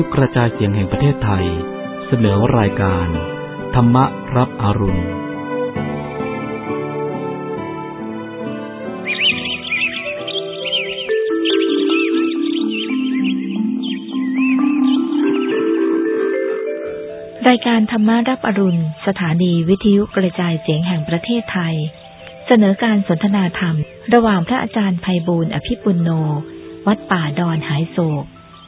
วิทยุกระจายเสียงแห่งประเทศไทย เสนอรายการ ธรรมรับอรุณ รายการธรรมรับอรุณ สถานีวิทยุกระจายเสียงแห่งประเทศไทย เสนอการสนทนาธรรม ระหว่างพระอาจารย์ไพบูลอภิปุณโน วัดป่าดอนหายโศก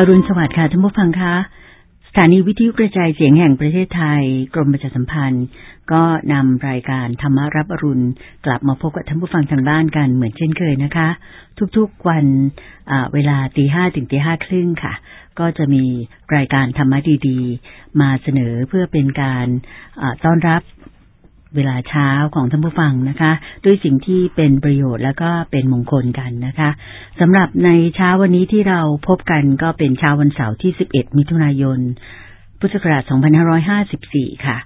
อรุณสวัสดิ์ค่ะท่านผู้ฟังคะสถานีวิทยุกระจายเสียงแห่งประเทศไทย กรมประชาสัมพันธ์ ก็นำรายการธรรมารับอรุณ กลับมาพบกับท่านผู้ฟังทางบ้านกันเหมือนเช่นเคยนะคะ ทุกๆวันเวลาตีห้าถึงตีห้าครึ่งค่ะ ก็จะมีรายการธรรมะดีๆ มาเสนอเพื่อเป็นการต้อนรับ เวลาเช้าของท่านผู้ฟังนะคะ ด้วยสิ่งที่เป็นประโยชน์แล้วก็เป็นมงคลกันนะคะสำหรับในเช้าวันนี้ที่เราพบกันก็เป็นเช้าวันเสาร์ที่ 11 มิถุนายน พุทธศักราช 2554 ค่ะ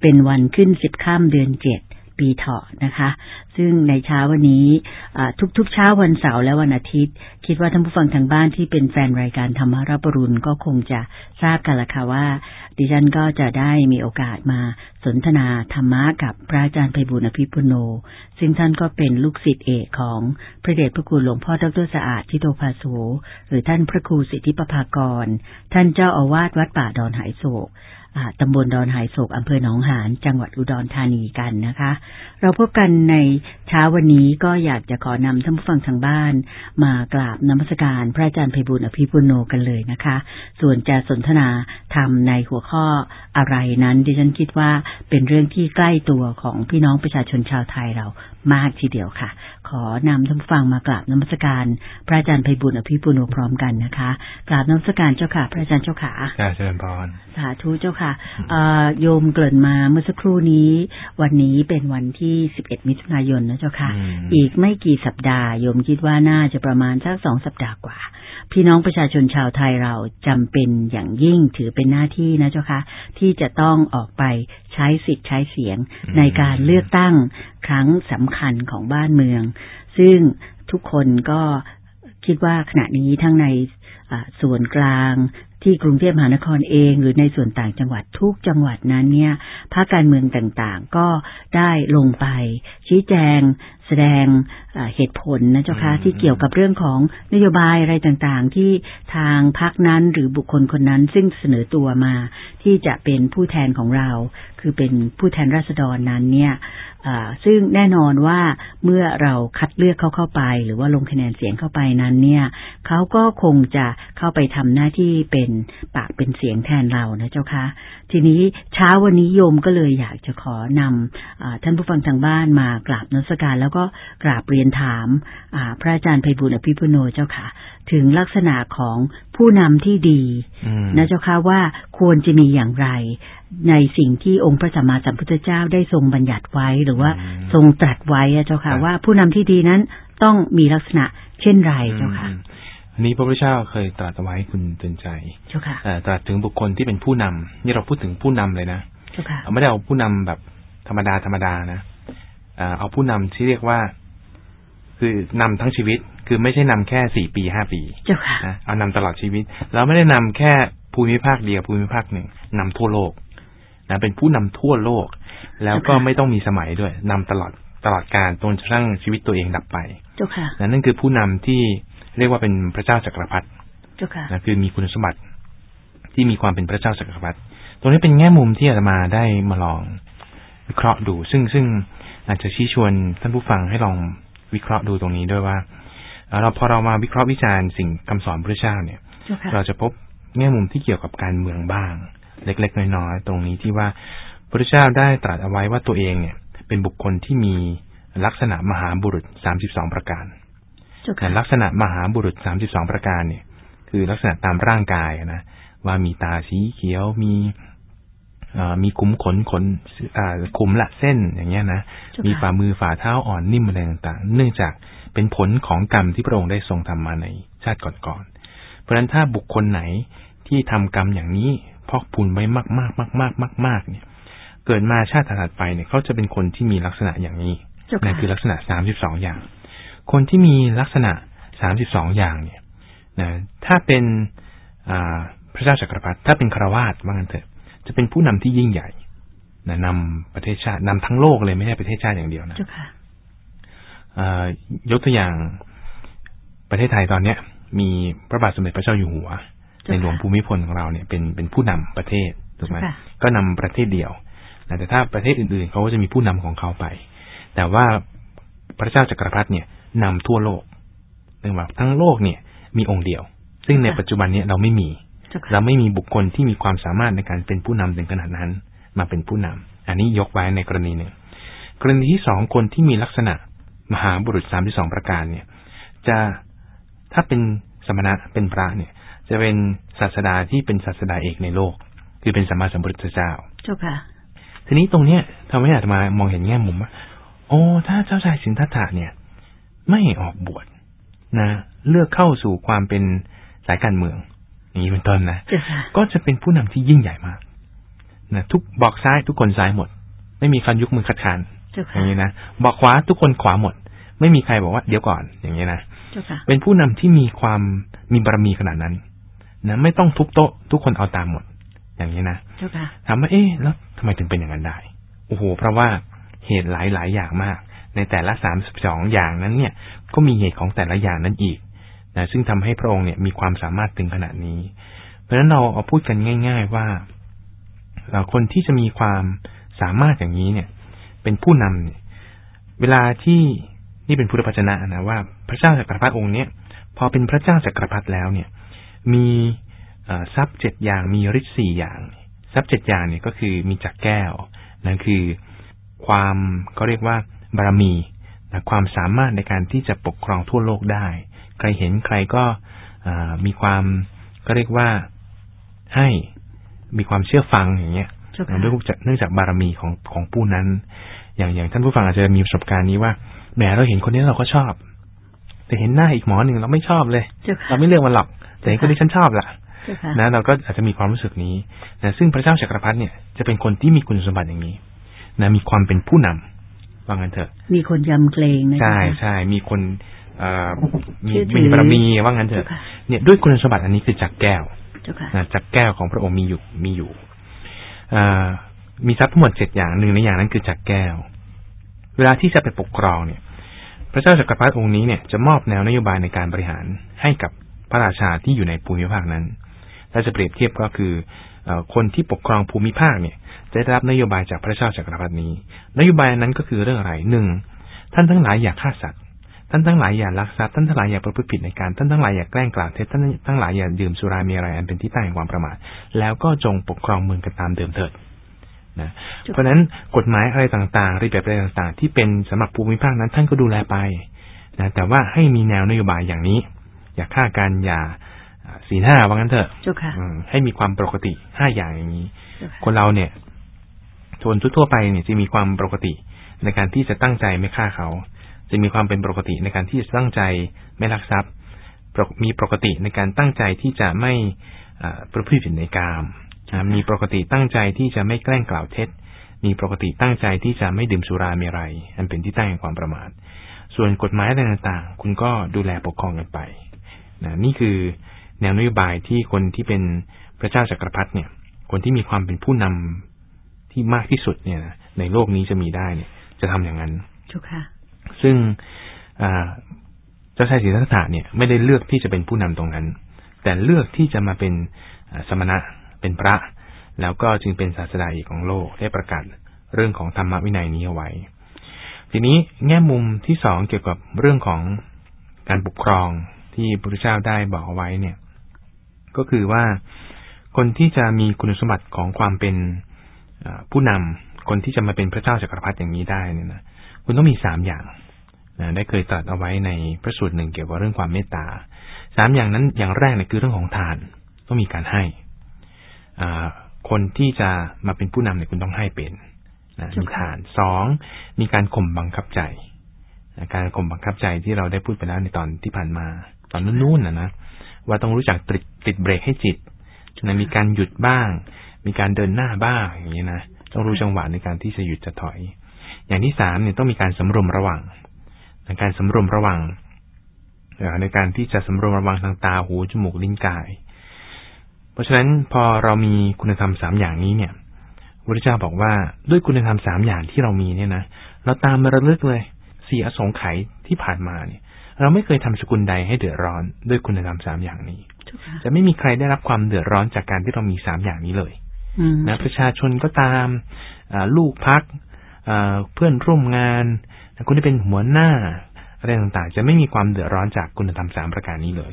เป็นวันขึ้น 10 ข้ามเดือน 7 ปีเถาะนะคะ ซึ่งในเช้าวันนี้ทุกๆเช้าวันเสาร์และวันอาทิตย์ คิดว่าท่านผู้ฟังทางบ้านที่เป็นแฟนรายการธรรมารับรุณก็คงจะทราบกันละค่ะว่า ดิฉันก็จะได้มีโอกาสมาสนทนาธรรมะกับพระอาจารย์ไพบุญอภิปุโน ซึ่งท่านก็เป็นลูกศิษย์เอกของพระเดชพระคุณหลวงพ่อดรสะอาดทิโตภาโสหรือท่านพระครูสิทธิปภากร ท่านเจ้าอาวาสวัดป่าดอนหายโศก ตำบลดอนหายโศกอำเภอหนองหานจังหวัดอุดรธานีกันนะคะ เราพบกันในเช้าวันนี้ก็อยากจะขอนำท่านผู้ฟังทางบ้าน มากราบนมัสการพระอาจารย์ไพบุญอภิปุโนกันเลยนะคะ ส่วนจะสนทนาทำในหัวข้ออะไรนั้น ดิฉันคิดว่าเป็นเรื่องที่ใกล้ตัวของพี่น้องประชาชนชาวไทยเรามากทีเดียวค่ะ ขอนำท่านผู้ฟังมากราบนมัสการ พระอาจารย์ไพบุญอภิปุโนพร้อมกันนะคะกราบนมัสการเจ้าค่ะ พระอาจารย์เจ้าค่ะเชิญพรสาธุเจ้าค่ะโยมเกริ่นมาเมื่อสักครู่นี้ วันนี้เป็นวันที่ 11 มิถุนายนนะเจ้าค่ะ อีกไม่กี่สัปดาห์โยมคิดว่าน่าจะประมาณสักสองสัปดาห์กว่า พี่น้องประชาชนชาวไทยเราจำเป็นอย่างยิ่งถือเป็นหน้าที่นะเจ้าค่ะ ที่จะต้องออกไปใช้สิทธิ์ใช้เสียงในการเลือกตั้งครั้งสำคัญของบ้านเมือง ซึ่งทุกคนก็คิดว่าขณะนี้ทั้งในส่วนกลาง ที่กรุงเทพมหานครเอง หรือในส่วนต่างจังหวัดทุกจังหวัดนั้นเนี่ยภาคการเมืองต่างๆ ก็ได้ลงไปชี้แจงแสดงเหตุผลนะเจ้าคะที่เกี่ยวกับเรื่องของนโยบายอะไรต่างๆ ที่ทางพรรคนั้นหรือบุคคลคนนั้นซึ่งเสนอตัวมา ที่จะเป็นผู้แทนของเรา คือเป็นผู้แทนราษฎรนั้นเนี่ยซึ่งแน่นอนว่าเมื่อเราคัดเลือกเขาเข้าไป หรือว่าลงคะแนนเสียงเข้าไปนั้นเนี่ยเขาก็คงจะเข้าไปทำหน้าที่เป็นปากเป็นเสียงแทนเรานะเจ้าคะทีนี้เช้าวันนี้โยมก็เลยอยากจะขอนำท่านผู้ฟังทางบ้านมากราบนสการแล้วก็กราบเรียนถามพระอาจารย์ไพบุญอภิปุโนเจ้าค่ะ ถึงลักษณะของผู้นำที่ดีนะเจ้าค่ะว่าควรจะมีอย่างไร ในสิ่งที่องค์พระสัมมาสัมพุทธเจ้าได้ทรงบัญญัติไว้ หรือว่าทรงตรัสไว้เจ้าค่ะ ว่าผู้นำที่ดีนั้นต้องมีลักษณะเช่นไรเจ้าค่ะอันนี้พระพุทธเจ้าเคยตรัสไว้คุณเตือนใจเจ้าค่ะตรัสถึงบุคคลที่เป็นผู้นำนี่เราพูดถึงผู้นำเลยนะเจ้าค่ะไม่ได้เอาผู้นำแบบธรรมดาธรรมดานะ เอาผู้นำที่เรียกว่า คือนำทั้งชีวิต คือไม่ใช่นำแค่สี่ปีห้าปีเจ้าค่ะเอานำตลอดชีวิตเราไม่ได้นำแค่ภูมิภาคเดียวภูมิภาคหนึ่งนำทั่วโลกนะเป็นผู้นำทั่วโลก แล้วก็ไม่ต้องมีสมัยด้วยนำตลอดตลอดการจนกระทั่งชีวิตตัวเองดับไปเจ้าค่ะนั่นคือผู้นำที่เรียกว่าเป็นพระเจ้าจักรพรรดิเจ้าค่ะนะคือมีคุณสมบัติที่มีความเป็นพระเจ้าจักรพรรดิตรงนี้เป็นแง่มุมที่อาตมาได้มาลองวิเคราะห์ดู ซึ่งซึ่ง อาจจะชี้ชวนท่านผู้ฟังให้ลองวิเคราะห์ดูตรงนี้ด้วยว่าเอ่อเราพอเรามาวิเคราะห์วิจารณ์สิ่งคำสอนพระเจ้าเนี่ยเจ้าค่ะเราจะพบแง่มุมที่เกี่ยวกับการเมืองบ้าง เล็กๆน้อยๆตรงนี้ที่ว่าพระเจ้าได้ตรัสเอาไว้ว่าตัวเองเนี่ย เป็นบุคคลที่มีลักษณะมหาบุรุษ32ประการเจ้าแต่ค่ะลักษณะมหาบุรุษ32ประการเนี่ย คือลักษณะตามร่างกายนะว่ามีตาสีเขียวมีเอ่อ มีขุมขนขนอ่าขุมละเส้นอย่างเงี้ยนะเจ้ามีค่ะฝ่ามือฝ่าเท้าอ่อนนิ่มอะไรต่างๆ เนื่องจากเป็นผลของกรรมที่พระองค์ได้ทรงทำมาในชาติก่อนๆเพราะฉะนั้นถ้าบุคคลไหนที่ทำกรรมอย่างนี้พอกพูนไว้มากๆมากๆมากๆเนี่ย เกิดมาชาติถัดไปเนี่ยเขาจะเป็นคนที่มีลักษณะอย่างนี้เจ้านั่ค่ะนคือลักษณะ32อย่าง คนที่มีลักษณะ32อย่างเนี่ยนะถ้าเป็นอ่าพระเจ้าจักรพรรดิถ้าเป็นคารวาสว่างั้นเถอะ จะเป็นผู้นำที่ยิ่งใหญ่นะนำประเทศชาตินำทั้งโลกเลยไม่ใช่ประเทศชาติอย่างเดียวนะเจ้าค่ะอ่ายกตัวอย่างประเทศไทยตอนเนี้ย มีพระบาทสมเด็จพระเจ้าอยู่หัวเจ้าค่ะในหลวงภูมิพลของเราเนี่ยเป็นเป็นผู้นำประเทศถูกไหมค่ะก็นำประเทศเดียวนะแต่ถ้าประเทศอื่นๆเขาก็จะมีผู้นำของเขาไป แต่ว่าพระเจ้าจักรพรรดิเนี่ยนำทั่วโลกเรียกว่าทั้งโลกเนี่ยมีองค์เดียว ซึ่งในค่ะปัจจุบันเนี้เราไม่มีเจ้าค่ะเราไม่มีบุคคลที่มีความสามารถในการเป็นผู้นำถึงขนาดนั้น มาเป็นผู้นำอันนี้ยกไว้ในกรณีหนึ่ง กรณีที่สองคนที่มีลักษณะมหาบุรุษสามที่สองประการเนี่ย จะถ้าเป็นสมณะเป็นพระเนี่ย จะเป็นศาสดาที่เป็นศาสดาเอกในโลก คือเป็นสัมมาสัมพุทธเจ้าเจ้าค่ะทีนี้ตรงเนี้ยทำให้อาตมามองเห็นแง่มุมว่าโอ้ถ้าเจ้าชายสินธัตถะเนี่ย ไม่ออกบวชนะ เลือกเข้าสู่ความเป็นสายการเมืองอย่าง นี้เป็นต้นนะเจ้าค่ะก็จะเป็นผู้นำที่ยิ่งใหญ่มากนะทุกบอกซ้ายทุกคนซ้ายหมด ไม่มีใครยกมือคัดค้านเจ้าอค่ะย่างนี้นะบอกขวาทุกคนขวาหมด ไม่มีใครบอกว่าเดี๋ยวก่อนอย่างนี้นะเจ้าค่ะเป็นผู้นำที่มีความมีบารมีขนาดนั้นนะไม่ต้องทุบโต๊ะ ทุกคนเอาตามหมด อย่างนี้นะเจ้าค่ะถามว่าเอ๊ะแล้วทำไมถึงเป็นอย่างนั้นได้โอ้โหเพราะว่าเหตุหลายหลายๆอย่างมาก ในแต่ละสามสิบสองอย่างนั้นเนี่ย ก็มีเหตุของแต่ละอย่างนั้นอีก นะซึ่งทำให้พระองค์เนี่ยมีความสามารถถึงขนาดนี้ เพราะฉะนั้นเราเอาพูดกันง่าย ๆ ว่าคนที่จะมีความสามารถอย่างนี้เนี่ย เป็นผู้นำเนี่ย เวลาที่นี่เป็นพุทธพจนะนะว่าพระเจ้าจักรพรรดิองค์เนี้ยพอเป็นพระเจ้าจักรพรรดิแล้วเนี่ย มีทรัพย์เจ็ดอย่างมีฤทธิ์สี่อย่าง ทรัพย์เจ็ดอย่างเนี่ยก็คือมีจักรแก้วนั่นคือความเขาเรียกว่าบารมีนะความสามารถในการที่จะปกครองทั่วโลกได้ ใครเห็นใครก็เอ่อมีความก็เรียกว่าให้มีความเชื่อฟังอย่างเงี้ยเจ้าค่ะเนื่องจากเนื่องจากบารมีของของผู้นั้น อย่างอย่างท่านผู้ฟังอาจจะมีประสบการณ์นี้ว่าแหมเราเห็นคนนี้เราก็ชอบ แต่เห็นหน้าอีกหมอหนึ่งเราไม่ชอบเลยเจ้าค่ะเราไม่เลือกมันหรอก แต่เห็นคนที่ฉันชอบล่ะเจ้าค่ะนะเราก็อาจจะมีความรู้สึกนี้นะซึ่งพระเจ้าจักรพรรดิเนี่ยจะเป็นคนที่มีคุณสมบัติอย่างนี้นะมีความเป็นผู้นำว่างั้นเถอะ มีคนยำเกรงนะใช่เจ้าค่ะใช่มีคนเอ่อ มีเชื่อถือมีบารมีว่างั้นเถเจ้าอะค่ะเนี่ยด้วยคุณสมบัติอันนี้คือจักรแก้วเจ้าค่ะนะจักรแก้วของพระองค์มีอยู่มีอยู่อ่ามีทรัพย์ทั้งหมดเจ็ดอย่างหนึ่งในอย่างนั้นคือจักรแก้ว เวลาที่จะไปปกครองเนี่ย พระเจ้าจักรพรรดิองค์นี้เนี่ยจะมอบแนวนโยบายในการบริหารให้กับพระราชาที่อยู่ในภูมิภาคนั้นถ้าจะเปรียบเทียบก็คือเอ่อคนที่ปกครองภูมิภาคเนี่ยจะได้รับนโยบายจากพระเจ้าจักรพรรดินี้ นโยบายนั้นก็คือเรื่องอะไรหนึ่งท่านทั้งหลายอย่าฆ่าสัตว์ ท่านทั้งหลายอย่าลักทรัพย์ท่านทั้งหลายอย่าประพฤติผิดในการท่านทั้งหลายอย่าแกล้งกล่าวเท็จท่านทั้งหลายอย่าดื่มสุรามีอะไรอันเป็นที่ตั้งแห่งความประมาทแล้วก็จงปกครองเมืองกันตามเดิมเถิดนะเพราะฉะนั้นกฎหมายอะไรต่างๆระเบียบอะไรต่างๆ ที่เป็นสำหรับภูมิภาคนั้นท่านก็ดูแลไปนะแต่ว่าให้มีแนวนโยบายอย่างนี้ อย่าฆ่ากันอย่าอ่าศีลห้าว่างั้นเถอะเจ้าค่ะอืมให้มีความปกติห้าอย่างอย่างนี้เจ้าค่ะคนเราเนี่ยคนทั่วๆไปเนี่ยจะมีความปกติในการที่จะตั้งใจไม่ฆ่าเขา จะมีความเป็นปกติในการที่จะตั้งใจไม่ลักทรัพย์ มีปกติในการตั้งใจที่จะไม่ประพฤติผิดในกามมีปกติตั้งใจที่จะไม่แกล้งกล่าวเท็จ มีปกติตั้งใจที่จะไม่ดื่มสุราเมรัย อันเป็นที่ตั้งแห่งความประมาท ส่วนกฎหมายอะไรต่างๆ คุณก็ดูแลปกครองกันไปนะนี่คือแนวนโยบายที่คนที่เป็นพระเจ้าจักรพรรดิเนี่ย คนที่มีความเป็นผู้นำที่มากที่สุดเนี่ย ในโลกนี้จะมีได้เนี่ย จะทำอย่างนั้น เจ้าค่ะ ซึ่งเจ้าชายสิทธัตถะเนี่ยไม่ได้เลือกที่จะเป็นผู้นำตรงนั้น แต่เลือกที่จะมาเป็นสมณะเป็นพระ แล้วก็จึงเป็นศาสดาอีกของโลกได้ประกาศเรื่องของธรรมวินัยนี้เอาไว้ ทีนี้แง่มุมที่สองเกี่ยวกับเรื่องของการปกครองที่พระพุทธเจ้าได้บอกเอาไว้เนี่ย ก็คือว่าคนที่จะมีคุณสมบัติของความเป็นผู้นำคนที่จะมาเป็นพระเจ้าจักรพรรดิอย่างนี้ได้เนี่ยนะ คุณต้องมีสามอย่างนะได้เคยตรัสเอาไว้ในพระสูตรหนึ่งเกี่ยวกับเรื่องความเมตตาสามอย่างนั้นอย่างแรกเนี่ยคือเรื่องของทานต้องมีการให้อ่าคนที่จะมาเป็นผู้นำเนี่ยคุณต้องให้เป็นนะมีทานสองมีการข่มบังคับใจการข่มบังคับใจที่เราได้พูดไปแล้วในตอนที่ผ่านมา ตอนนู้นๆนะนะว่าต้องรู้จักติดติดเบรกให้จิตนะมีการหยุดบ้าง มีการเดินหน้าบ้างอย่างนี้นะต้องรู้จังหวะในการที่จะหยุดจะถอย อย่างที่สามเนี่ยต้องมีการสำรวมระวังในการสำรวมระวังในการที่จะสำรวมระวังทางตาหูจมูกลิ้นกาย เพราะฉะนั้นพอเรามีคุณธรรมสามอย่างนี้เนี่ยพระเจ้าบอกว่าด้วยคุณธรรมสามอย่างที่เรามีเนี่ยนะเราตามมาระลึกเลยสี่อสงไขยที่ผ่านมาเนี่ย เราไม่เคยทำสกุลใดให้เดือดร้อนด้วยคุณธรรมสามอย่างนี้ จะไม่มีใครได้รับความเดือดร้อนจากการที่เรามีสามอย่างนี้เลยนะประชาชนก็ตามลูกพัก เพื่อนร่วมงานคนที่เป็นหัวหน้าอะไรต่างๆ จะไม่มีความเดือดร้อนจากคุณธรรมสามประการนี้เลย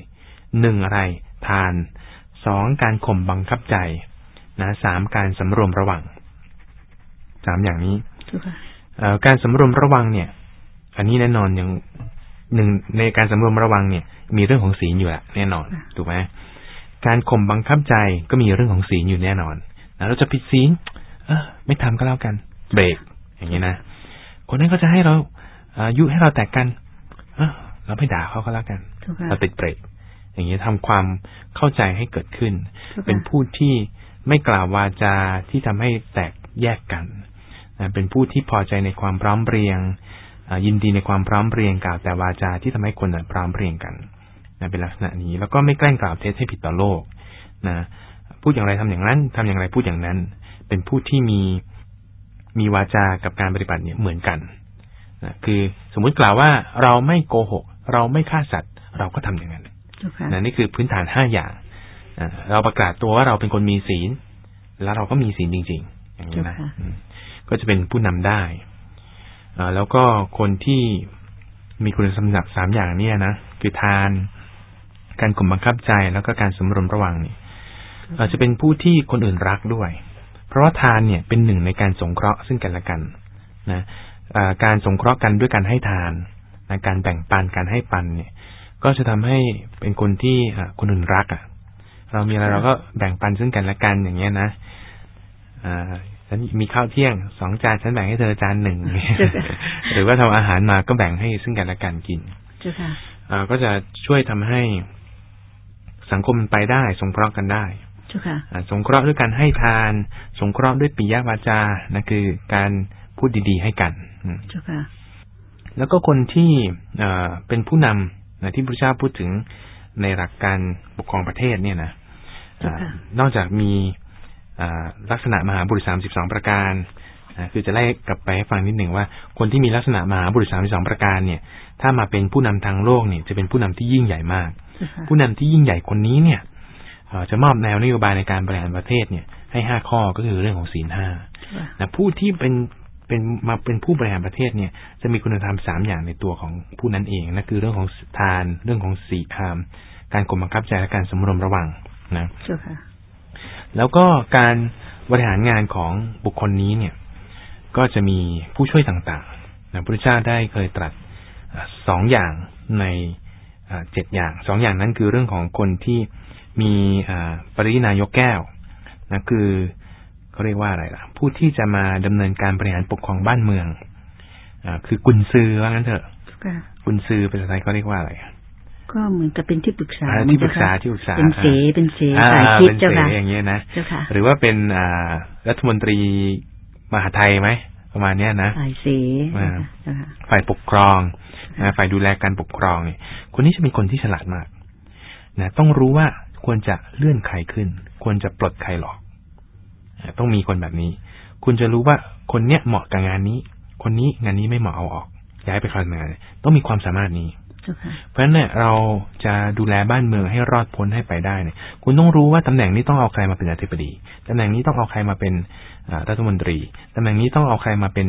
หนึ่งอะไร ทานสองการข่มบังคับใจนะสามการสำรวมระวังสามอย่างนี้การสำรวมระวังเนี่ย อันนี้แน่นอนอย่างหนึ่งในการสำรวมระวังเนี่ย มีเรื่องของศีลอยู่แหละแน่นอนถูกไหมการข่มบังคับใจก็มีเรื่องของศีลอยู่แน่นอนนะเราจะผิดศีลเออ ไม่ทำก็แล้วกัน เบรก อย่างนี้นะคนนั้นก็จะให้เราอายุให้เราแตกกันเออเราไม่ด่าเขาก็แล้วกันเราติดเบรกอย่างนี้ทำความเข้าใจให้เกิดขึ้น เป็นผู้ที่ไม่กล่าววาจาที่ทำให้แตกแยกกันเป็นผู้ที่พอใจในความพร้อมเรียงยินดีในความพร้อมเรียงกล่าวแต่วาจาที่ทำให้คนพร้อมเรียงกันเป็นลักษณะนี้แล้วก็ไม่แกล้งกล่าวเท็จให้ผิดต่อโลกนะพูดอย่างไรทำอย่างนั้นทำอย่างไรพูดอย่างนั้น เป็นผู้ที่มี มีวาจากับการปฏิบัติเนี่ยเหมือนกันนะคือสมมุติกล่าวว่าเราไม่โกหก เราไม่ฆ่าสัตว์ เราก็ทำอย่างนั้นนะนี่คือพื้นฐานห้าอย่างเราประกาศตัวว่าเราเป็นคนมีศีล แล้วเราก็มีศีลจริง ๆ อย่างนี้นะก็จะเป็นผู้นำได้แล้วก็คนที่มีคุณสมบัติสามอย่างเนี่ยนะคือทาน การข่มบังคับใจแล้วก็การสมรวมระวังนี่อาจจะเป็นผู้ที่คนอื่นรักด้วย เพราะว่าทานเนี่ยเป็นหนึ่งในการสงเคราะห์ซึ่งกันและกันนะการสงเคราะห์กันด้วยการให้ทานนะการแบ่งปันการให้ปันเนี่ย ก็จะทำให้เป็นคนที่คนอื่นรักอะ เรามีอะไรเราก็แบ่งปันซึ่งกันและกันอย่างเงี้ยนะอ่าฉันมีข้าวเที่ยงสองจานฉันแบ่งให้เธอจานหนึ่งหรือว่าทำอาหารมาก็แบ่งให้ซึ่งกันและกันกินก็จะช่วยทำให้สังคมมันไปได้ สงเคราะห์กันได้ สงเคราะห์ด้วยการให้ทาน สงเคราะห์ด้วยปิยวาจานะคือการพูดดีๆให้กันแล้วก็คนที่เป็นผู้นำนะที่พระเจ้าพูดถึงในหลักการปกครองประเทศเนี่ยนะนอกจากมีลักษณะมหาบุรุษสามสิบสองประการคือจะไล่กลับไปให้ฟังนิดหนึ่งว่า คนที่มีลักษณะมหาบุรุษสามสิบสองประการเนี่ย ถ้ามาเป็นผู้นำทางโลกเนี่ยจะเป็นผู้นำที่ยิ่งใหญ่มาก ผู้นำที่ยิ่งใหญ่คนนี้เนี่ย จะมอบแนวนโยบายในการบริหารประเทศเนี่ย ให้ห้าข้อก็คือเรื่องของศีลห้าผู้ที่เป็นเป็นมาเป็นผู้บริหารประเทศเนี่ย จะมีคุณธรรมสามอย่างในตัวของผู้นั้นเองนั่นคือเรื่องของทานเรื่องของศีลการกลมบังคับใจและการสมรวมระวังนะแล้วก็การบริหารงานของบุคคลนี้เนี่ย ก็จะมีผู้ช่วยต่างๆนะพระเจ้าได้เคยตรัสสองอย่างในเจ็ดอย่างสองอย่างนั้นคือเรื่องของคนที่ มีปรินายกแก้วนะคือเขาเรียกว่าอะไรล่ะ ผู้ที่จะมาดำเนินการบริหารปกครองบ้านเมืองอคือกุนซือว่างั้นเถอะกุนซือภาษาไทยเขาเรียกว่าอะไรก็เหมือนกับเป็นที่ปรึกษาที่ปรึกษาที่ปรึกษาเป็นเสเป็นเสสายคิดเจ้าค่ะอย่างเงี้ยนะหรือว่าเป็นอ่ารัฐมนตรีมหาไทยไหมประมาณเนี้ยนะฝ่ายเสฝ่ายปกครองฝ่ายดูแลการปกครองเนี่ยคนนี้จะเป็นคนที่ฉลาดมากนะต้องรู้ว่า ควรจะเลื่อนใครขึ้น ควรจะปลดใครหรอกต้องมีคนแบบนี้ คุณจะรู้ว่าคนเนี้ยเหมาะกับงานนี้ คนนี้งานนี้ไม่เหมาะเอาออก ย้ายไปคอยงานต้องมีความสามารถนี้ เพราะฉะนั้นเนี่ยเราจะดูแลบ้านเมืองให้รอดพ้นให้ไปได้เนี่ย คุณต้องรู้ว่าตำแหน่งนี้ต้องเอาใครมาเป็นอธิบดีตำแหน่งนี้ต้องเอาใครมาเป็นรัฐมนตรีตำแหน่งนี้ต้องเอาใครมาเป็น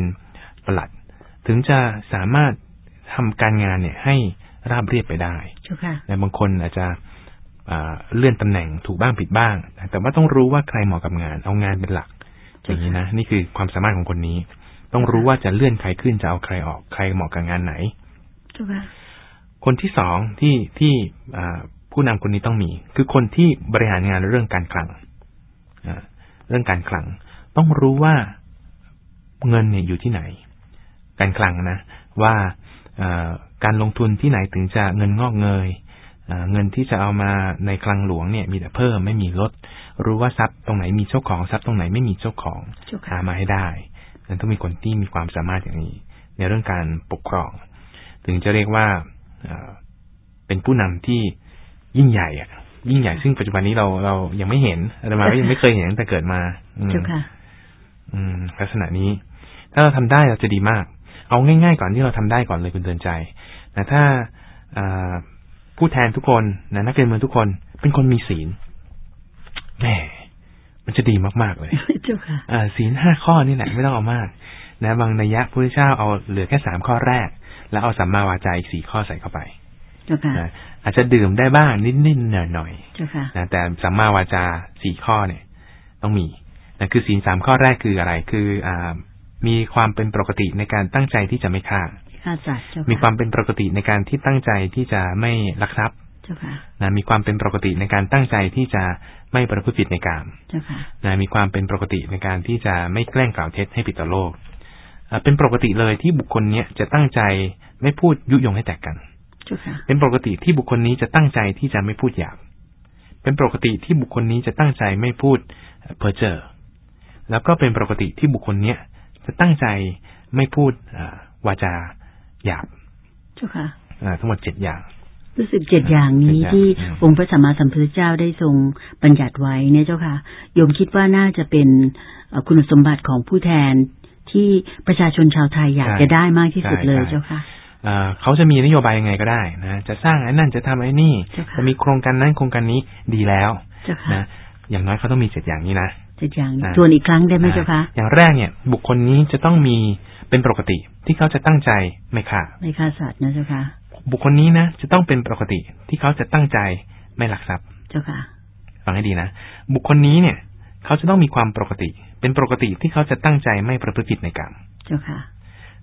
ปลัด ถึงจะสามารถทำการงานเนี่ยให้ราบเรียบไปได้แต่บางคนอาจจะ เลื่อนตำแหน่งถูกบ้างผิดบ้าง แต่ว่าต้องรู้ว่าใครเหมาะกับงาน เอางานเป็นหลักอย่างนี้นะนี่คือความสามารถของคนนี้ ต้องรู้ว่าจะเลื่อนใครขึ้นจะเอาใครออกใครเหมาะกับงานไหนคนที่สองที่ที่ผู้นำคนนี้ต้องมี คือคนที่บริหารงานเรื่องการคลังเรื่องการคลัง ต้องรู้ว่าเงินเนี่ยอยู่ที่ไหน การคลังนะว่าการลงทุนที่ไหนถึงจะเงินงอกเงย เงินที่จะเอามาในคลังหลวงเนี่ย มีแต่เพิ่มไม่มีลด รู้ว่าทรัพย์ตรงไหนมีเจ้าของทรัพย์ตรงไหนไม่มีเจ้าของหามาให้ได้นั้นต้องมีคนที่มีความสามารถอย่างนี้ ในเรื่องการปกครอง ถึงจะเรียกว่าเป็นผู้นำที่ยิ่งใหญ่อะยิ่งใหญ่ซึ่งปัจจุบันนี้เราเรายังไม่เห็นอามาก็ยังไม่เคยเห็นตั้งแต่เกิดมาอืมอืม ลักษณะนี้ ถ้าเราทำได้เราจะดีมาก เอาง่าย ๆ ก่อนที่เราทำได้ก่อนเลยคุณเตือนใจนะถ้า ผู้แทนทุกคนนะนักเรียนเมืองทุกคน เป็นคนมีศีลแหมมันจะดีมากๆเลยเจ้าค่ะศีลห้าข้อนี่แหละไม่ต้องเอามาก นะ บางนัยยะพระเจ้าเอาเหลือแค่สามข้อแรก แล้วเอาสัมมาวาจาอีกสี่ข้อใส่เข้าไปนะอาจจะดื่มได้บ้างนิดๆหน่อยๆนะแต่สัมมาวาจาสี่ข้อเนี่ย ต้องมีนะคือศีลสามข้อแรกคืออะไร คืออ่ามีความเป็นปกติในการตั้งใจที่จะไม่ฆ่า มีความเป็นปกติในการที่ตั้งใจที่จะไม่ลักทรัพย์นะมีความเป็นปกติในการตั้งใจที่จะไม่ประพฤติผิดในกามนะมีความเป็นปกติในการที่จะไม่แกล้งกล่าวเท็จให้ผิดต่อโลกเป็นปกติเลยที่บุคคลเนี้ยจะตั้งใจไม่พูดยุยงให้แตกกันเป็นปกติที่บุคคลนี้จะตั้งใจที่จะไม่พูดหยาบเป็นปกติที่บุคคลนี้จะตั้งใจไม่พูดเพ้อเจ้อแล้วก็เป็นปกติที่บุคคลเนี้ยจะตั้งใจไม่พูดวาจา หยาบเจ้าค่ะทั้งหมดเจ็ดอย่างรู้สึกเจ็ดอย่างนี้ที่องค์พระสัมมาสัมพุทธเจ้าได้ทรงบัญญัติไว้เนี่ยเจ้าค่ะโยมคิดว่าน่าจะเป็นคุณสมบัติของผู้แทนที่ประชาชนชาวไทยอยากจะได้มากที่สุดเลยเจ้าค่ะเขาจะมีนโยบายยังไงก็ได้นะจะสร้างไอ้นั่นจะทำไอ้นี่จะมีโครงการนั้นโครงการนี้ดีแล้วนะอย่างน้อยเขาต้องมีเจ็ดอย่างนี้นะ เจ็ดอย่างทวนอีกครั้งได้ไหมเจ้าคะอย่างแรกเนี่ย บุคคลนี้จะต้องมีเป็นปกติที่เขาจะตั้งใจไม่ฆ่าไม่ฆ่าสัตว์นะเจ้าค่ะบุคคลนี้นะจะต้องเป็นปกติที่เขาจะตั้งใจไม่ลักทรัพย์เจ้าค่ะฟังให้ดีนะบุคคลนี้เนี่ย เขาจะต้องมีความปกติ เป็นปกติที่เขาจะตั้งใจไม่ประพฤติผิดในกรรมเจ้าค่ะ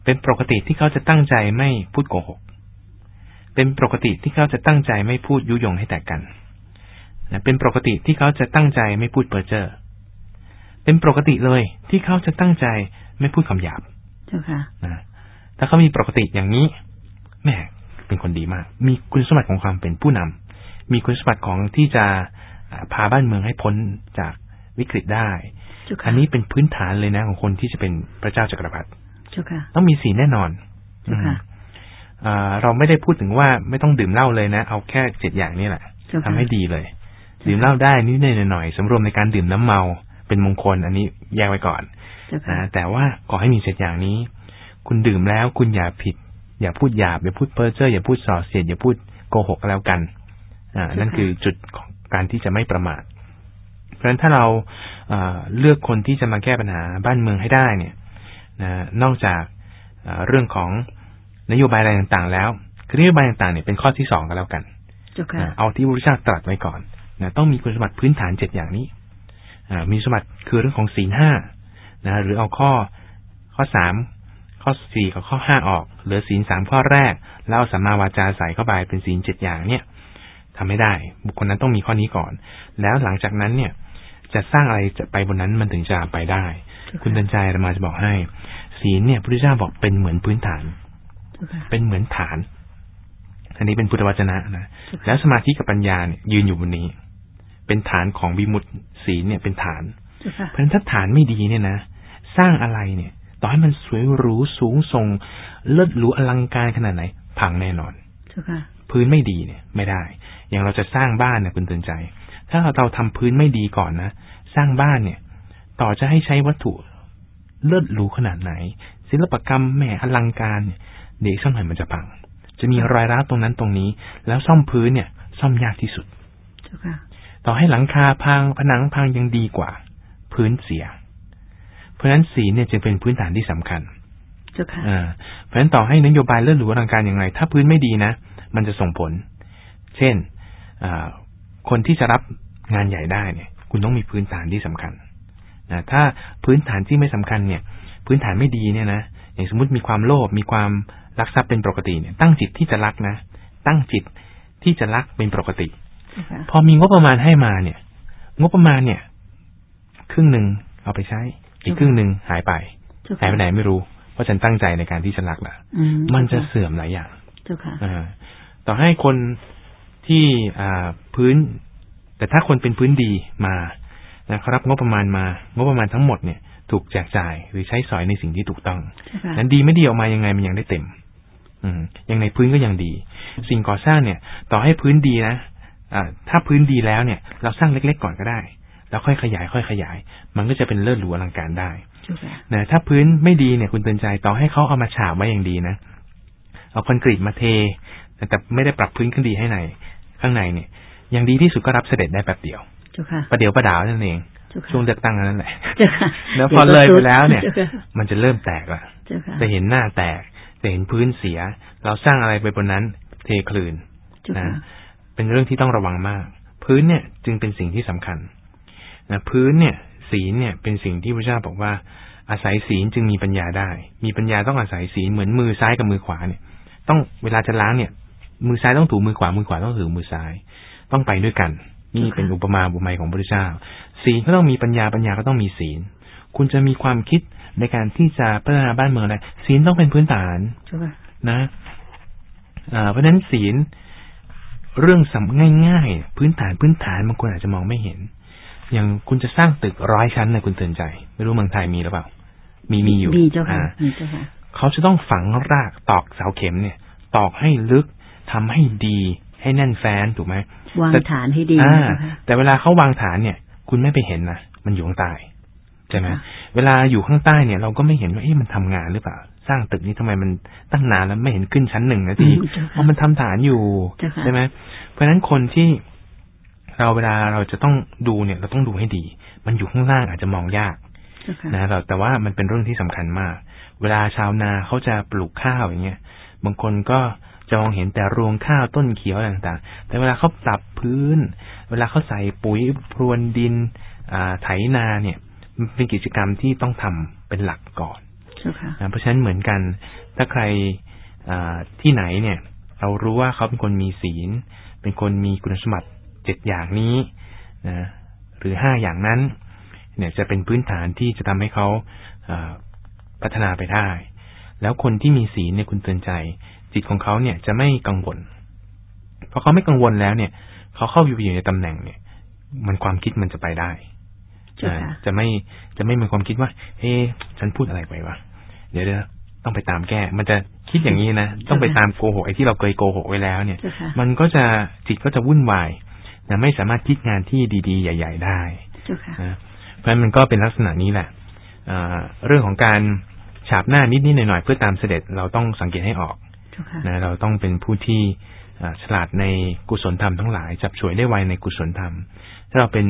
เป็นปกติที่เขาจะตั้งใจไม่พูดโกหก เป็นปกติที่เขาจะตั้งใจไม่พูดยุยงให้แตกกันเป็นปกติที่เขาจะตั้งใจไม่พูดเพ้อเจ้อ เป็นปกติเลยที่เขาจะตั้งใจไม่พูดคำหยาบเจ้าค่ะนะถ้าเขามีปกติอย่างนี้แม่เป็นคนดีมาก มีคุณสมบัติของความเป็นผู้นำมีคุณสมบัติของที่จะพาบ้านเมืองให้พ้นจากวิกฤตได้อันนี้เป็นพื้นฐานเลยนะของคนที่จะเป็นพระเจ้าจักรพรรดิต้องมีสีแน่นอนเราไม่ได้พูดถึงว่าไม่ต้องดื่มเหล้าเลยนะ เอาแค่เจ็ดอย่างนี้แหละทำให้ดีเลย ดื่มเหล้าได้นิดหน่อยสำรวมในการดื่มน้ำเมา เป็นมงคล อันนี้แยกไว้ก่อนนะแต่ว่าขอให้มีเจ็ดอย่างนี้ คุณดื่มแล้วคุณอย่าผิด อย่าพูดหยาบอย่าพูดเพ้อเจ้ออย่าพูดส่อเสียดอย่าพูดโกหกแล้วกันอ่านั่นคือจุดของการที่จะไม่ประมาทเพราะฉะนั้นถ้าเราเลือกคนที่จะมาแก้ปัญหาบ้านเมืองให้ได้เนี่ยนะนอกจากเรื่องของนโยบายอะไรต่างๆ แล้วคือนโยบายต่างๆเนี่ยเป็นข้อที่สองก็แล้วกันเอาที่บริษัทตรัสไว้ก่อนนะต้องมีคุณสมบัติพื้นฐานเจ็ดอย่างนี้ มีสมบัติคือเรื่องของศีลห้านะหรือเอาข้อข้อสามข้อสี่กับข้อห้าออก เหลือศีลสามข้อแรก แล้วเอาสัมมาวาจาใส่เข้าไปเป็นศีลเจ็ดอย่างเนี่ยทำไม่ได้ บุคคลนั้นต้องมีข้อนี้ก่อน แล้วหลังจากนั้นเนี่ย จะสร้างอะไรจะไปบนนั้นมันถึงจะไปได้ คุณเดินใจเรามาจะบอกให้ ศีลเนี่ยพระพุทธเจ้าบอกเป็นเหมือนพื้นฐาน เป็นเหมือนฐานอันนี้เป็นพุทธวจนะนะแล้วสมาธิกับปัญญาเนี่ยยืนอยู่บนนี้ เป็นฐานของวิมุตติศีลเนี่ยเป็นฐาน เพราะฉะนั้นถ้าฐานไม่ดีเนี่ยนะสร้างอะไรเนี่ยต่อให้มันสวยหรูสูงทรงเลิศหรูอลังการขนาดไหน พังแน่นอนพื้นไม่ดีเนี่ย ไม่ได้ อย่างเราจะสร้างบ้านเนี่ยคุณเตือนใจ ถ้าเราเราทำพื้นไม่ดีก่อนนะสร้างบ้านเนี่ย ต่อจะให้ใช้วัตถุเลิศหรูขนาดไหน ศิลปกรรมแหมอลังการเดี๋ยวสักหน่อยมันจะพัง จะมีรอยร้าวตรงนั้นตรงนี้ แล้วซ่อมพื้นเนี่ย ซ่อมยากที่สุดเจ้าค่ะ ต่อให้หลังคาพังผนังพังยังดีกว่า พื้นเสีย เพราะฉะนั้นศีลเนี่ยจึงเป็นพื้นฐานที่สำคัญเจ้าค่ะอ่าเพราะฉะนั้นต่อให้นโยบายเลื่อนหรืออลังการอย่างไร ถ้าพื้นไม่ดีนะ มันจะส่งผล เช่นอ่าคนที่จะรับงานใหญ่ได้เนี่ย คุณต้องมีพื้นฐานที่สำคัญนะถ้าพื้นฐานที่ไม่สำคัญเนี่ย พื้นฐานไม่ดีเนี่ยนะอย่างสมมติมีความโลภมีความรักทรัพย์เป็นปกติเนี่ย ตั้งจิตที่จะรักนะ ตั้งจิตที่จะรักเป็นปกติเจ้าค่ะ พอมีงบประมาณให้มาเนี่ย งบประมาณเนี่ย ครึ่งหนึ่งเอาไปใช้ อีกครึ่งหนึ่งหายไปเจ้าหายค่ะไปไหนไม่รู้ เพราะฉันตั้งใจในการที่จะรักนะอืมันจะเสื่อมหลายอย่างเจ้าค่ะอ่าต่อให้คนที่อ่าพื้น แต่ถ้าคนเป็นพื้นดีมานะเขารับงบประมาณมา งบประมาณทั้งหมดเนี่ย ถูกแจกจ่ายหรือใช้สอยในสิ่งที่ถูกต้องเจ้าค่ะนั้นดีไม่ดีออกมายังไงมันยังได้เต็ม อืมยังในพื้นก็ยังดี สิ่งก่อสร้างเนี่ย ต่อให้พื้นดีนะอ่า ถ้าพื้นดีแล้วเนี่ย เราสร้างเล็กๆก่อนก็ได้ แล้วค่อยขยาย ค่อยขยาย มันก็จะเป็นเลิศหรูอลังการได้เจ้าค่ะนะถ้าพื้นไม่ดีเนี่ยคุณเตือนใจต่อให้เขาเอามาฉาบไว้อย่างดีนะเอาคอนกรีตมาเท แต่ไม่ได้ปรับพื้นขึ้นดีให้ในข้างในเนี่ยอย่างดีที่สุดก็รับเสด็จได้แป๊บเดียวเจ้าค่ะประเดี๋ยวประดาวนั่นเองเจ้าค่ะช่วงเลือกตั้งนั่นแหละเจ้าค่ะแล้วพอเลยไปแล้วเนี่ยเจ้าค่ะมันจะเริ่มแตกละเจ้าค่ะจะเห็นหน้าแตกจะเห็นพื้นเสีย เราสร้างอะไรไปบนนั้น เทคลืนเจ้าค่ะนะ เป็นเรื่องที่ต้องระวังมาก พื้นเนี่ยจึงเป็นสิ่งที่สำคัญนะพื้นเนี่ยศีลเนี่ยเป็นสิ่งที่พระเจ้าบอกว่าอาศัยศีลจึงมีปัญญาได้ มีปัญญาต้องอาศัยศีลเหมือนมือซ้ายกับมือขวาเนี่ย ต้องเวลาจะล้างเนี่ย มือซ้ายต้องถูมือขวา มือขวาต้องถูมือซ้าย ต้องไปด้วยกัน นี่เป็นอุปมาอุปไมยของพระเจ้า ศีลก็ต้องมีปัญญา ปัญญาก็ต้องมีศีล คุณจะมีความคิดในการที่จะพัฒนาบ้านเมืองอะไรศีลต้องเป็นพื้นฐานเจ้าค่ะนะอ่าเพราะฉะนั้นศีล เรื่องสำง่ายๆ พื้นฐานพื้นฐานบางคนอาจจะมองไม่เห็น อย่างคุณจะสร้างตึกร้อยชั้นนะคุณเตือนใจ ไม่รู้เมืองไทยมีหรือเปล่า มีมีอยู่มีเจ้าค่ะอ่ามีเจ้าค่ะเขาจะต้องฝังรากตอกเสาเข็มเนี่ย ตอกให้ลึกทำให้ดีให้แน่นแฟ้นถูกไหมวางแต่ฐานให้ดีอ่าเจ้าค่ะแต่เวลาเขาวางฐานเนี่ย คุณไม่ไปเห็นนะมันอยู่ข้างใต้ใช่ไหมค่ะเวลาอยู่ข้างใต้เนี่ย เราก็ไม่เห็นว่าเอ๊ะมันทำงานหรือเปล่า สร้างตึกนี้ทำไมมันตั้งนานแล้วไม่เห็นขึ้นชั้นหนึ่งนาทีอืมเจ้าเพค่ะราะมันทำฐานอยู่เจ้าค่ะใช่ไหมเพราะฉะนั้นคนที่เราเวลาเราจะต้องดูเนี่ย เราต้องดูให้ดี มันอยู่ข้างล่างอาจจะมองยากเจ้าค่ะนะแต่แต่ว่ามันเป็นเรื่องที่สำคัญมาก เวลาชาวนาเขาจะปลูกข้าวอย่างเงี้ยบางคนก็จะมองเห็นแต่รวงข้าวต้นเขียวอะไรต่างๆ แต่เวลาเขาปรับพื้น เวลาเขาใส่ปุ๋ยพรวนดินอ่าไถนาเนี่ย มันเป็นกิจกรรมที่ต้องทำเป็นหลักก่อน เจ้าค่ะนะเพราะฉะนั้นเหมือนกัน ถ้าใครอ่าที่ไหนเนี่ย เรารู้ว่าเขาเป็นคนมีศีล เป็นคนมีคุณสมบัติเจ็ดอย่างนี้นะหรือห้าอย่างนั้น เนี่ยจะเป็นพื้นฐานที่จะทำให้เขาอ่าพัฒนาไปได้ แล้วคนที่มีศีลเนี่ยคุณเตือนใจ จิตของเขาเนี่ยจะไม่กังวลเพราะเขาไม่กังวลแล้วเนี่ย เขาเข้าอยู่อยู่ในตำแหน่งเนี่ย มันความคิดมันจะไปได้เจ้าค่ะอ่าจะไม่จะไม่มีความคิดว่า เอ๊ะฉันพูดอะไรไปวะ เดี๋ยวเดี๋ยวต้องไปตามแก้ มันจะคิดอย่างนี้นะ ต้องไปตามโกหกไอ้ที่เราเคยโกหกไว้แล้วเนี่ยเจ้าค่ะมันก็จะจิตก็จะวุ่นวายนะไม่สามารถคิดงานที่ดี ๆ ใหญ่ ๆ ได้เจ้าค่ะนะเพราะฉะนั้นมันก็เป็นลักษณะนี้แหละอ่าเรื่องของการฉาบหน้านิดๆหน่อยๆเพื่อตามเสด็จเราต้องสังเกตให้ออกเจ้าค่ะนะเราต้องเป็นผู้ที่อ่าฉลาดในกุศลธรรมทั้งหลาย จับฉวยได้ไวในกุศลธรรม ถ้าเราเป็น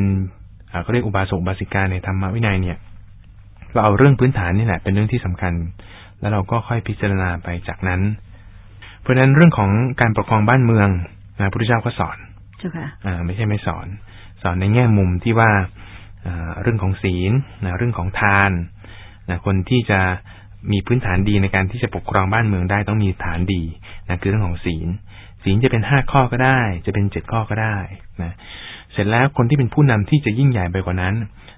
อ่าเขาเรียกอุบาสกอุบาสิกาในธรรมวินัยเนี่ย เราเอาเรื่องพื้นฐานนี่แหละเป็นเรื่องที่สำคัญ แล้วเราก็ค่อยพิจารณาไปจากนั้น เพราะฉะนั้นเรื่องของการปกครองบ้านเมืองนะพระพุทธเจ้าก็สอนเจ้าค่ะอ่าไม่ใช่ไม่สอน สอนในแง่มุมที่ว่าอ่าเรื่องของศีลนะเรื่องของทานนะคนที่จะมีพื้นฐานดีในการที่จะปกครองบ้านเมืองได้ต้องมีฐานดีนะคือเรื่องของศีล ศีลจะเป็นห้าข้อก็ได้ จะเป็นเจ็ดข้อก็ได้นะเสร็จแล้วคนที่เป็นผู้นำที่จะยิ่งใหญ่ไปกว่านั้น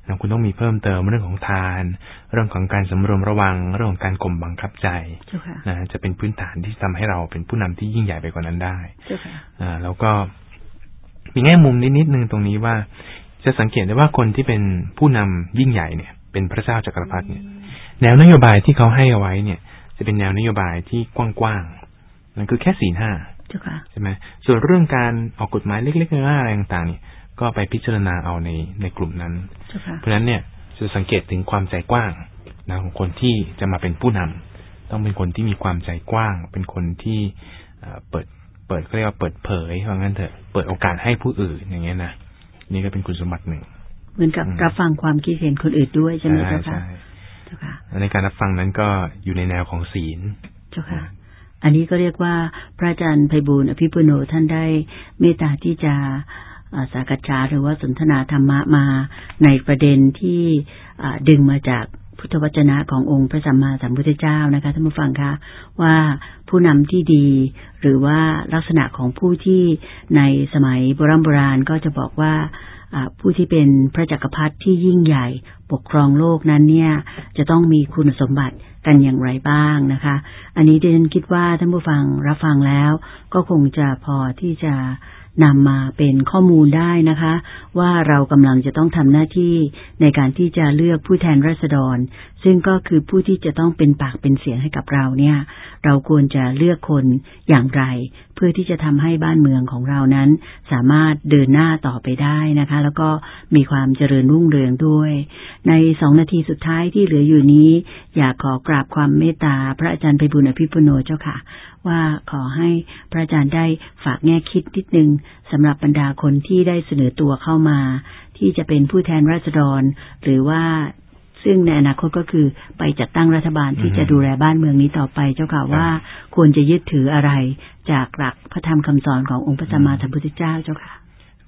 นะคุณต้องมีเพิ่มเติมเรื่องของทาน เรื่องของการสำรวมระวังเรื่องของการข่มบังคับใจเจ้าค่ะนะจะเป็นพื้นฐานที่ทำให้เราเป็นผู้นำที่ยิ่งใหญ่ไปกว่านั้นได้เจ้าค่ะอ่าแล้วก็มีแง่มุมนิดนิดนึงตรงนี้ว่า จะสังเกตได้ว่าคนที่เป็นผู้นำยิ่งใหญ่เนี่ย เป็นพระเจ้าจักรพรรดิเนี่ย แนวนโยบายที่เขาให้เอาไว้เนี่ย จะเป็นแนวนโยบายที่กว้างๆนั่นคือแค่สี่ห้าเจ้าค่ะใช่ไหมส่วนเรื่องการออกกฎหมายเล็กๆน้อยๆอะไรต่างๆเนี่ย ก็ไปพิจารณาเอาในในกลุ่มนั้นเจ้าค่ะเพราะฉะนั้นเนี่ยจะสังเกตถึงความใจกว้างนะของคนที่จะมาเป็นผู้นำต้องเป็นคนที่มีความใจกว้าง เป็นคนที่เปิดเปิดเรียกว่าเปิดเผยว่างั้นเถอะเปิดโอกาสให้ผู้อื่นอย่างเงี้ยนะนี่ก็เป็นคุณสมบัติหนึ่ง เหมือนกับรับฟังความคิดเห็นคนอื่นด้วยใช่ไหมเจ้าค่ะเจ้าค่ะในการรับฟังนั้นก็อยู่ในแนวของศีลเจ้าค่ะอันนี้ก็เรียกว่าพระอาจารย์ไพบูลอภิปุโนท่านได้เมตตาที่จะ สากชาหรือว่าสนทนาธรรมะมาในประเด็นที่ดึงมาจากพุทธวจนะขององค์พระสัมมาสัมพุทธเจ้านะคะท่านผู้ฟังคะว่าผู้นำที่ดี หรือว่าลักษณะของผู้ที่ในสมัยโบราณโบราณก็จะบอกว่าผู้ที่เป็นพระจักรพรรดิที่ยิ่งใหญ่ปกครองโลกนั้นเนี่ย จะต้องมีคุณสมบัติกันอย่างไรบ้างนะคะ อันนี้ดิฉันคิดว่าท่านผู้ฟังรับฟังแล้ว ก็คงจะพอที่จะ นำมาเป็นข้อมูลได้นะคะ ว่าเรากำลังจะต้องทำหน้าที่ในการที่จะเลือกผู้แทนราษฎร ซึ่งก็คือผู้ที่จะต้องเป็นปากเป็นเสียงให้กับเราเนี่ย เราควรจะเลือกคนอย่างไร เพื่อที่จะทำให้บ้านเมืองของเรานั้น สามารถเดินหน้าต่อไปได้นะคะ แล้วก็มีความเจริญรุ่งเรืองด้วย ในสองนาทีสุดท้ายที่เหลืออยู่นี้ อยากขอกราบความเมตตาพระอาจารย์ไพบุญอภิปุโนเจ้าค่ะ ว่าขอให้พระอาจารย์ได้ฝากแง่คิดนิดนึงสำหรับบรรดาคนที่ได้เสนอตัวเข้ามา ที่จะเป็นผู้แทนราษฎร หรือว่าซึ่งในอนาคตก็คือไปจัดตั้งรัฐบาลที่จะดูแลบ้านเมืองนี้ต่อไปเจ้าค่ะว่าควรจะยึดถืออะไรจากหลักพระธรรมคำสอนขององค์พระสัมมาสัมพุทธเจ้าเจ้าค่ะ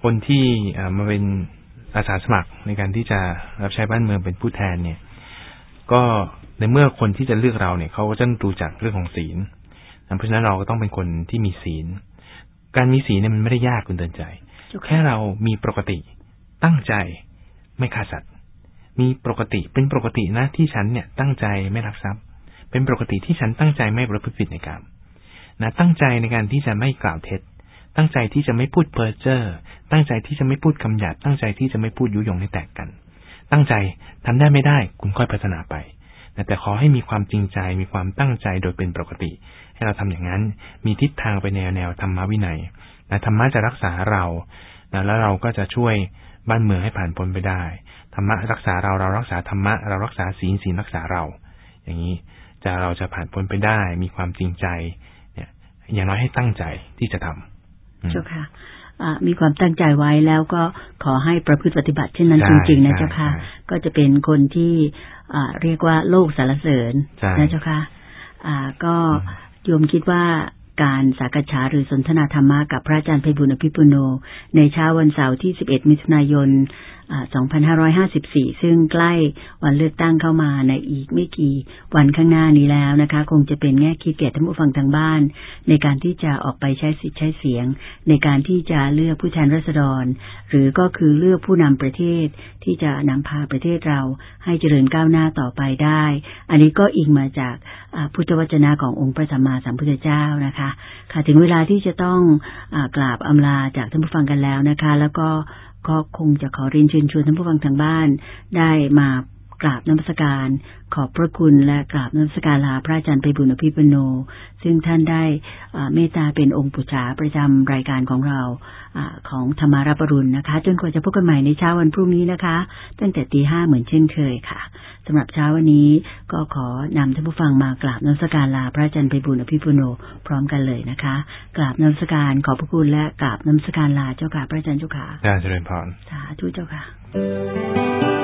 คนที่มาเป็นอาสาสมัครในการที่จะรับใช้บ้านเมืองเป็นผู้แทนเนี่ย ก็ในเมื่อคนที่จะเลือกเราเนี่ยเขาก็จะดูจากเรื่องของศีลเพราะฉะนั้นเราก็ต้องเป็นคนที่มีศีล การมีศีลเนี่ยมันไม่ได้ยากคุณเดินใจ แค่เรามีปกติตั้งใจไม่ฆ่าสัตว์ มีปกติเป็นปกตินะที่ฉันเนี่ยตั้งใจไม่รักทรัพย์ เป็นปกติที่ฉันตั้งใจไม่ประพฤติผิดในกรรมนะตั้งใจในการที่จะไม่กล่าวเท็จ ตั้งใจที่จะไม่พูดเพ้อเจ้อตั้งใจที่จะไม่พูดคำหยาบตั้งใจที่จะไม่พูดยุยงให้แตกกัน ตั้งใจทำได้ไม่ได้คุณค่อยพัฒนาไปแต่ขอให้มีความจริงใจมีความตั้งใจโดยเป็นปกติ ให้เราทำอย่างนั้น มีทิศทางไปแนวแนวธรรมวินัยนะธรรมะจะรักษาเรานะแล้วเราก็จะช่วยบ้านเมืองให้ผ่านพ้นไปได้ธรรมะรักษาเราเรารักษาธรรมะเรารักษาศีลศีลรักษาเรา อย่างนี้จะเราจะผ่านพ้นไปได้ มีความจริงใจ เนี่ย อย่างน้อยให้ตั้งใจที่จะทำเจ้าค่ะมีความตั้งใจไว้แล้วก็ขอให้ประพฤติปฏิบัติเช่นนั้นจริงๆนะเจ้าค่ะ ก็จะเป็นคนที่เรียกว่าโลกสารเสริญนะเจ้าค่ะก็ โยมคิดว่า การสักษาหรือสนทนาธรรมะกับพระอาจารย์ไพบุญอภิปุโน ในเช้าวันเสาร์ที่ 11 มิถุนายน 2554 ซึ่งใกล้วันเลือกตั้งเข้ามาในอีกไม่กี่วันข้างหน้านี้แล้วนะคะ คงจะเป็นแง่คิดแก่ท่านผู้ฟังทางบ้าน ในการที่จะออกไปใช้สิทธิ์ใช้เสียง ในการที่จะเลือกผู้แทนราษฎร หรือก็คือเลือกผู้นำประเทศที่จะนำพาประเทศเราให้เจริญก้าวหน้าต่อไปได้ อันนี้ก็อิงมาจากพุทธวจนะขององค์พระสัมมาสัมพุทธเจ้านะคะค่ะถึงเวลาที่จะต้องอกราบอำลาจากท่านผู้ฟังกันแล้วนะคะ แล้วก็ก็คงจะขอเรียนเชิญชวนท่านผู้ฟังทางบ้าน ได้มา กราบน้ำสการ ขอบพระคุณและกราบน้ำสการลาพระอาจารย์ไปบุญอภิปุโน ซึ่งท่านได้เมตตาเป็นองค์ปุชาประจำรายการของเราอของธรรมารับรุณนะคะ จนกว่าจะพบกันใหม่ในเช้าวันพรุ่งนี้นะคะ ตั้งแต่ตีห้าเหมือนเช่นเคยค่ะสำหรับเช้าวันนี้ก็ขอนำท่านผู้ฟังมากราบน้ำสการลาพระอาจารย์ไปบุญอภิปุโนพร้อมกันเลยนะคะ กราบน้ำสการขอบพระคุณและกราบน้ำสการลาเจ้าค่ะพระอาจารย์เจ้าค่ะเจริญพรสาธุเจ้าค่ะ